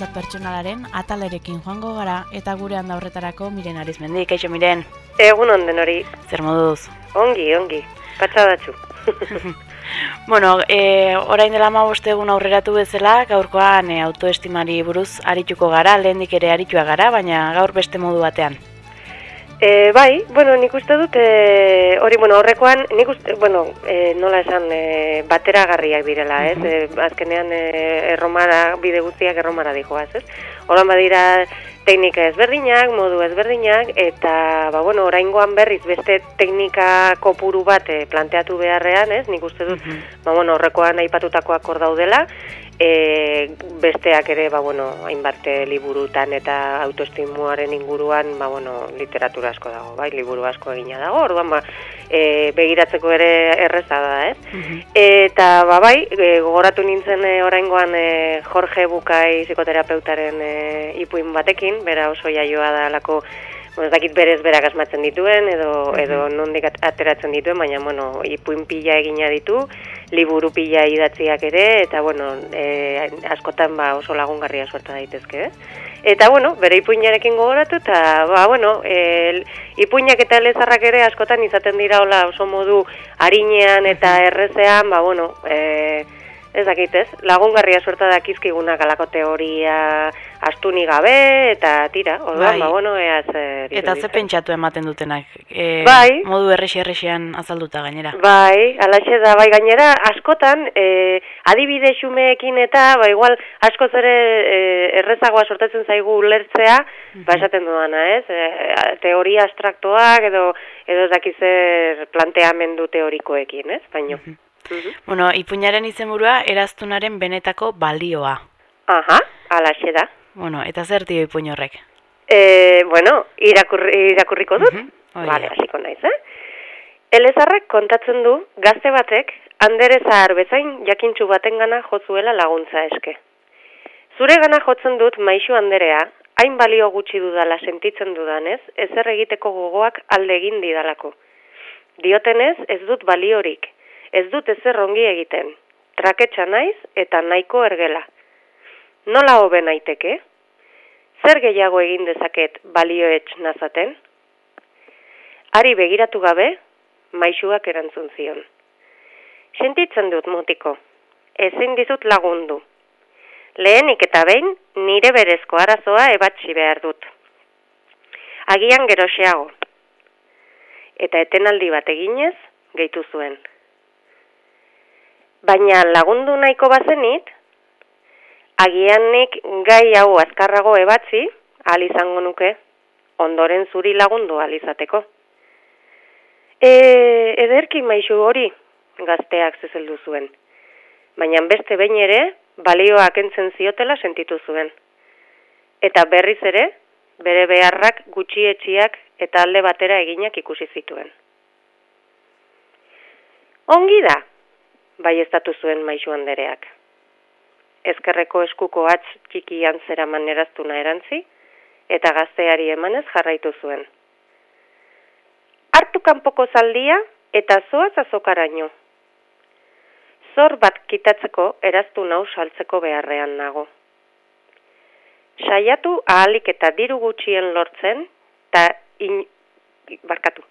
ezagutza pertsonalaren atalerekin joango gara eta gure handa horretarako miren arizmendi. Kaixo miren? Egun onden hori. Zer moduz? Ongi, ongi. Patsadatxu. bueno, e, orain dela ma egun aurreratu bezala, gaurkoan e, autoestimari buruz arituko gara, lehendik ere aritua gara, baina gaur beste modu batean. E, bai, bueno, nik uste dut, e, hori, bueno, horrekoan, nik uste, bueno, e, nola esan, e, bateragarriak direla, ez? E, azkenean, e, erromara, bide guztiak erromara dihoaz, ez? Horan badira, teknika ezberdinak, modu ezberdinak, eta, ba, bueno, oraingoan berriz, beste teknika kopuru bat e, planteatu beharrean, ez? Nik uste dut, ba, bueno, horrekoan aipatutakoak hor daudela, e, besteak ere ba, bueno, hainbat liburutan eta autoestimuaren inguruan ba, bueno, literatura asko dago, bai, liburu asko egina dago, orduan ba, e, begiratzeko ere erreza da, ez? Mhm. Eta ba, bai, e, gogoratu nintzen e, oraingoan e, Jorge Bukai psikoterapeutaren e, ipuin batekin, bera oso jaioa da alako Bueno, ez dakit berez berak asmatzen dituen edo mhm. edo nondik ateratzen dituen, baina bueno, ipuin pila egina ditu, liburu pila idatziak ere eta bueno, e, askotan ba oso lagungarria suerta daitezke, eh? Eta bueno, bere ipuinarekin gogoratu eta ba bueno, el ipuinak eta lezarrak ere askotan izaten dira hola oso modu arinean eta mhm. errezean, ba bueno, eh Ez dakit ez, lagungarria suerta dakizkiguna galako teoria astuni gabe eta tira, orduan, bai. ba, bueno, ea zer... Eta ze pentsatu ematen dutenak, e, bai. modu errexi errexian azalduta gainera. Bai, alaxe da, bai gainera, askotan, e, adibide xumeekin eta, ba, igual, asko zere e, errezagoa sortatzen zaigu ulertzea, mm ba, esaten dudana, ez? E, teoria abstraktoak edo, edo ez dakizer planteamendu teorikoekin, ez? Baino. -hmm. Bueno, ipuñaren izenburua eraztunaren benetako balioa. Aha, ala da. Bueno, eta zer dio ipuñ horrek? E, bueno, irakurri, irakurriko dut. Mm -hmm. Vale, hasiko naiz, eh? Elezarrek kontatzen du, gazte batek, andere zahar bezain jakintxu baten gana jozuela laguntza eske. Zure gana jotzen dut maixu anderea, hain balio gutxi dudala sentitzen dudanez, ezer egiteko gogoak alde egin didalako. Diotenez, ez dut baliorik, ez dut ezer ongi egiten, traketxa naiz eta nahiko ergela. Nola hobe naiteke? Zer gehiago egin dezaket balioetx nazaten? Ari begiratu gabe, maixuak erantzun zion. Sentitzen dut mutiko, ezin dizut lagundu. Lehenik eta behin, nire berezko arazoa ebatzi behar dut. Agian geroxeago. Eta etenaldi bat eginez, gehitu zuen. Baina lagundu nahiko bazenit, agianik gai hau azkarrago ebatzi, ahal izango nuke, ondoren zuri lagundu ahal izateko. E, ederki maizu hori, gazteak zezeldu zuen. Baina beste behin ere, balioak entzen ziotela sentitu zuen. Eta berriz ere, bere beharrak gutxietxiak eta alde batera eginak ikusi zituen. Ongi da, bai ez zuen maizu handereak. Ezkerreko eskuko atz txikian zera maneraztuna erantzi, eta gazteari emanez jarraitu zuen. Artu kanpoko zaldia eta zoaz azokaraino. Zor bat kitatzeko eraztu nau saltzeko beharrean nago. Saiatu ahalik eta diru gutxien lortzen, eta in, barkatu,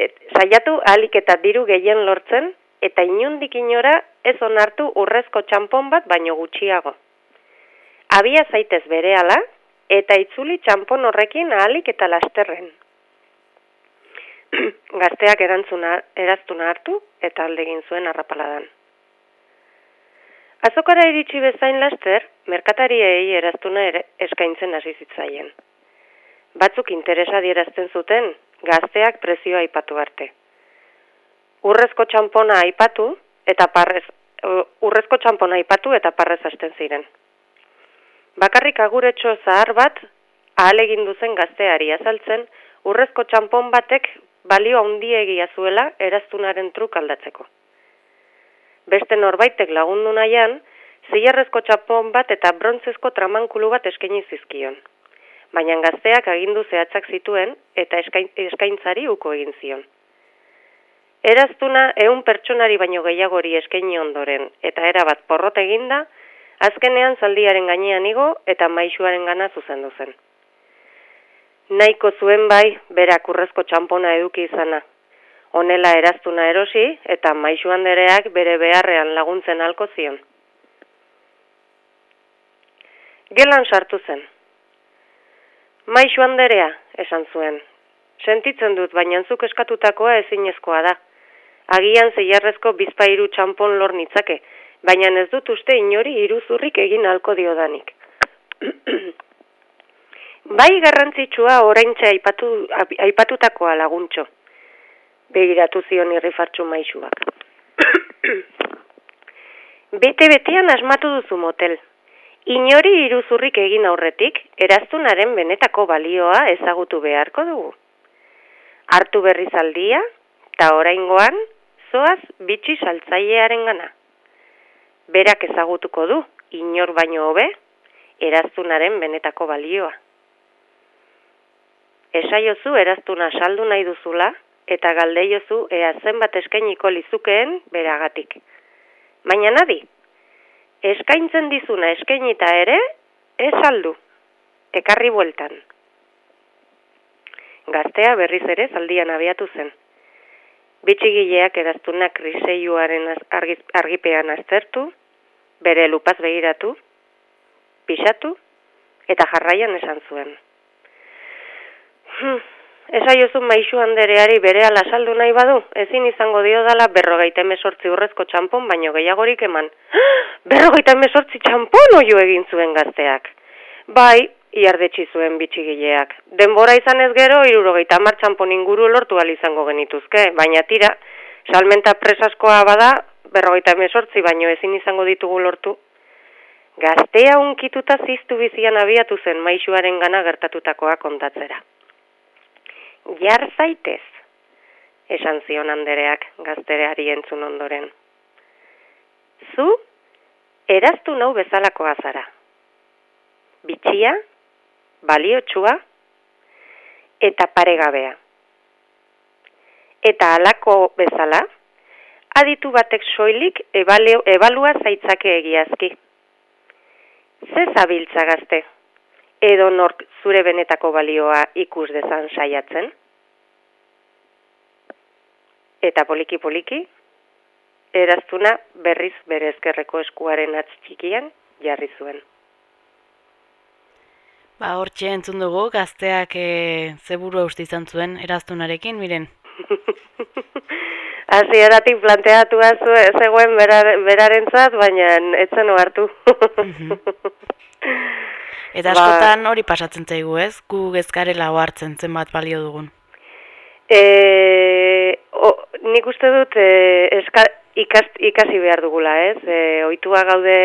Et, saiatu ahalik eta diru gehien lortzen, eta inundik inora ez onartu urrezko txampon bat baino gutxiago. Abia zaitez berehala eta itzuli txampon horrekin ahalik eta lasterren. Gazteak erantzuna, eraztuna hartu eta aldegin zuen arrapaladan. Azokara iritsi bezain laster, merkatariei eraztuna ere eskaintzen hasi zitzaien. Batzuk interesa dierazten zuten, gazteak prezioa ipatu arte urrezko txampona aipatu eta parrez urrezko txampona aipatu eta parrez hasten ziren. Bakarrik aguretxo zahar bat ahal egin duzen gazteari azaltzen urrezko txampon batek balio handiegia zuela eraztunaren truk aldatzeko. Beste norbaitek lagundu nahian, zilarrezko txampon bat eta brontzezko tramankulu bat eskaini zizkion. Baina gazteak agindu zehatzak zituen eta eskaintzari uko egin zion. Eraztuna ehun pertsonari baino gehiagori eskaini ondoren eta erabat porrot eginda, Azkenean zaldiaren gainean igo eta maixuaren gana zuzendu zen. Naiko zuen bai, berak urrezko txampona eduki izana. Honela eraztuna erosi eta maixu handereak bere beharrean laguntzen halko zion. Gelan sartu zen. Maixu handerea, esan zuen. Sentitzen dut, baina zuk eskatutakoa ezinezkoa da. Agian zeiarrezko bizpairu txampon lor nitzake, baina ez dut uste inori iruzurrik egin halko diodanik. bai garrantzitsua oraintxe aipatu, aipatutakoa laguntxo. Begiratu zion irrifartxu maixuak. Bete-betean asmatu duzu motel. Inori iruzurrik egin aurretik, eraztunaren benetako balioa ezagutu beharko dugu. Artu berri zaldia, eta oraingoan, zoaz bitxi saltzailearen gana berak ezagutuko du, inor baino hobe, eraztunaren benetako balioa. Esaiozu eraztuna saldu nahi duzula, eta galdeiozu ea zenbat eskainiko lizukeen beragatik. Baina nadi, eskaintzen dizuna eskainita ere, ez saldu, ekarri bueltan. Gaztea berriz ere zaldian abiatu zen. Bitxigileak eraztunak kriseioaren argipean aztertu, bere lupaz begiratu, pixatu, eta jarraian esan zuen. Hm, Esa jozu maixu handereari bere ala saldu nahi badu, ezin izango dio dala berrogeita emesortzi urrezko txampon, baino gehiagorik eman. Berrogeita emesortzi txampon oio egin zuen gazteak. Bai, iardetxi zuen bitxigileak. Denbora izan ez gero, irurogeita mar txampon inguru lortu izango genituzke, baina tira, salmenta presaskoa bada, berrogeita emesortzi baino ezin izango ditugu lortu. Gaztea unkituta ziztu bizian abiatu zen maixuaren gana gertatutakoa kontatzera. Jar zaitez, esan zion handereak gaztereari entzun ondoren. Zu, eraztu nau bezalakoa zara. Bitxia, baliotsua, eta paregabea. Eta alako bezala, aditu batek soilik ebalua zaitzake egiazki. Ze zabiltza gazte, edo nork zure benetako balioa ikus dezan saiatzen? Eta poliki-poliki, eraztuna berriz berezkerreko eskuaren atztxikian jarri zuen. Ba, hor entzun dugu, gazteak e, zeburu hausti izan zuen eraztunarekin, miren? hasieratik planteatua zegoen berarentzat, baina etzen hartu. Mhm. Eta askotan hori pasatzen zaigu, ez? Gu gezkarela hartzen zenbat balio dugun. E, o, nik uste dut e, eska, ikasi behar dugula, ez? E, oitua gaude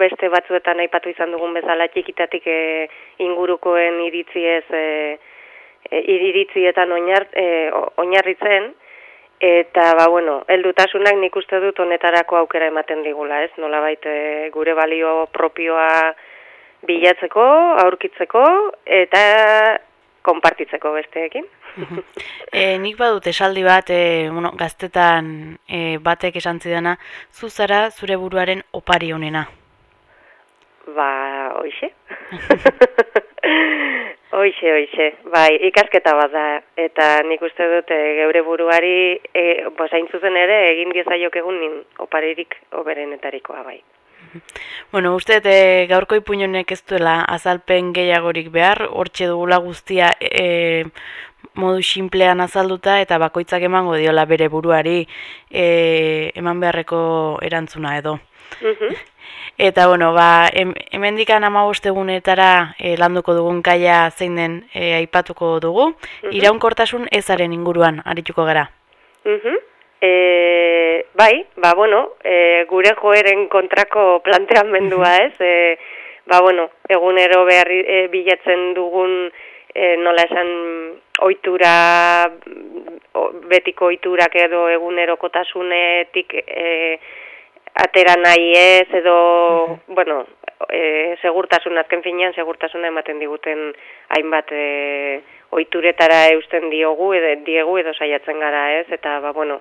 beste batzuetan aipatu izan dugun bezala txikitatik e, ingurukoen iritziez e, e, iritzietan e, oinarritzen, Eta, ba, bueno, eldutasunak nik uste dut honetarako aukera ematen digula, ez? Nola baita gure balio propioa bilatzeko, aurkitzeko, eta konpartitzeko besteekin. e, nik badut esaldi bat, e, bueno, gaztetan e, batek esan zidana, zuzara zure buruaren opari honena. Ba, oixe. Hoixe, hoixe, bai, ikasketa bat da, eta nik uste dut e, geure buruari, e, bosain zuzen ere, egin diezaiok egun nin oparirik oberenetarikoa, bai. Bueno, uste e, gaurko ipuñonek ez duela azalpen gehiagorik behar, hortxe dugula guztia e, modu simplean azalduta eta bakoitzak emango diola bere buruari e, eman beharreko erantzuna edo. Mhm. Eta, bueno, ba, em, emendikan amabostegunetara e, landuko dugun kaia zein den e, aipatuko dugu. Mm -hmm. Iraunkortasun ezaren inguruan, arituko gara. Mm e, bai, ba, bueno, e, gure joeren kontrako plantean mendua ez. E, ba, bueno, egunero behar e, bilatzen dugun e, nola esan oitura, betiko oiturak edo egunerokotasunetik... E, atera nahi ez, edo, bueno, e, segurtasun, azken finean, segurtasuna ematen diguten hainbat e, oituretara eusten diogu, edo, diegu edo saiatzen gara ez, eta, ba, bueno,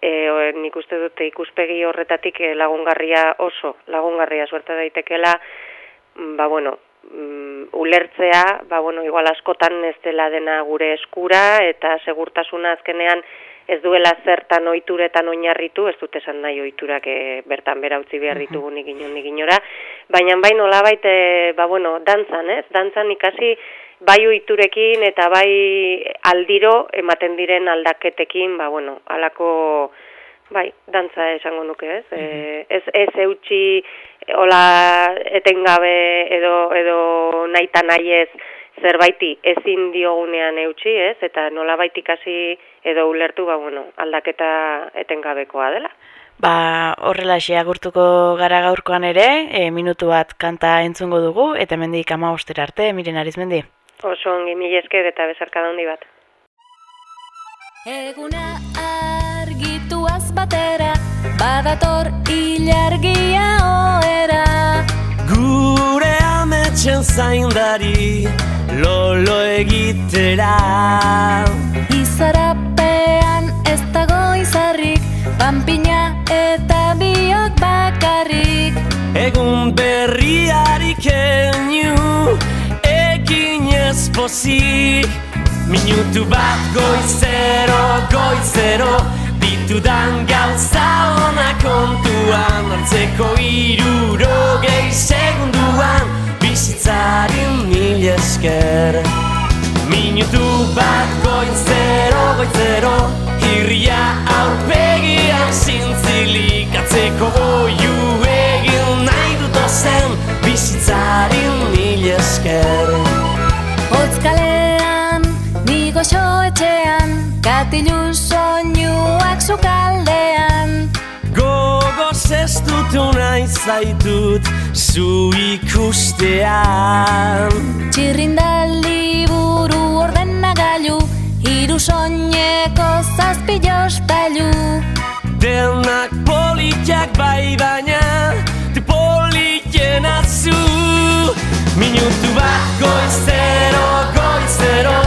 e, nik uste dute ikuspegi horretatik e, lagungarria oso, lagungarria suerta daitekela, mm, ba bueno, mm, ulertzea, ba bueno, igual askotan ez dela dena gure eskura, eta segurtasuna azkenean ez duela zertan oituretan oinarritu, ez dut esan nahi oiturak e, bertan bera utzi behar ditugu nik inon nik baina bai nola baite, ba bueno, dantzan, ez? Dantzan ikasi bai oiturekin eta bai aldiro ematen diren aldaketekin, ba bueno, alako bai, dantza esango nuke, ez? E, ez ez eutxi hola etengabe edo edo naita nahi ez zerbaiti ezin diogunean eutxi, ez? Eta nolabait ikasi edo ulertu, ba bueno, aldaketa etengabekoa dela. Ba, horrela agurtuko gara gaurkoan ere, e, minutu bat kanta entzungo dugu, eta mendik ama ostera arte, miren arizmendi. Oso ongi mil esker eta bezarka handi bat. Eguna argituaz batera, badator ilargia oera. Gure ametxen zaindari, lolo egitera. Izarapean ez dago izarrik, panpina pozik Minutu bat goizero, goizero Ditudan gauza ona kontuan Artzeko iruro gehi segunduan. Bizitzarin mil esker. Minutu bat goizero, goizero Irria aurpegian zintzilik Atzeko oiu egin nahi dut ozen Bizitzarin mil esker soetxean, katilu soinuak zukaldean. Gogoz ez dut unai zaitut, zu ikustean. Txirrinda liburu ordena gailu, iru soineko zazpi jostailu. Denak politiak bai baina, te politien azu. Minutu bat goizero, goizero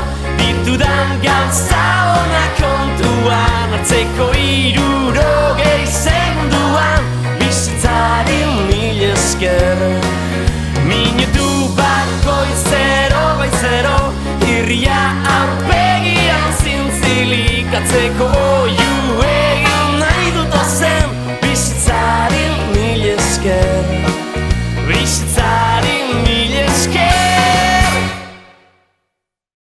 dudan gauza ona kontuan Artzeko iruro gehi zenduan Bizitzari mil esker. Minutu bat goizero, goizero bai Irria aurpegian zintzilik Artzeko iruro